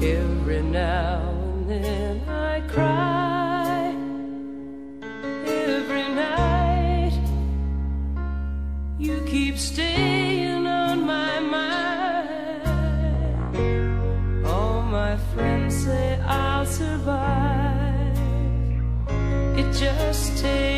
Every now and then I cry. Every night you keep staying on my mind. All my friends say I'll survive. It just takes.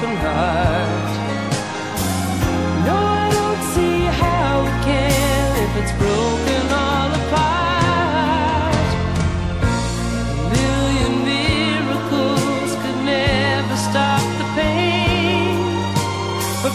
the night. No, I don't see how it can if it's broken all apart. A million miracles could never stop the pain. But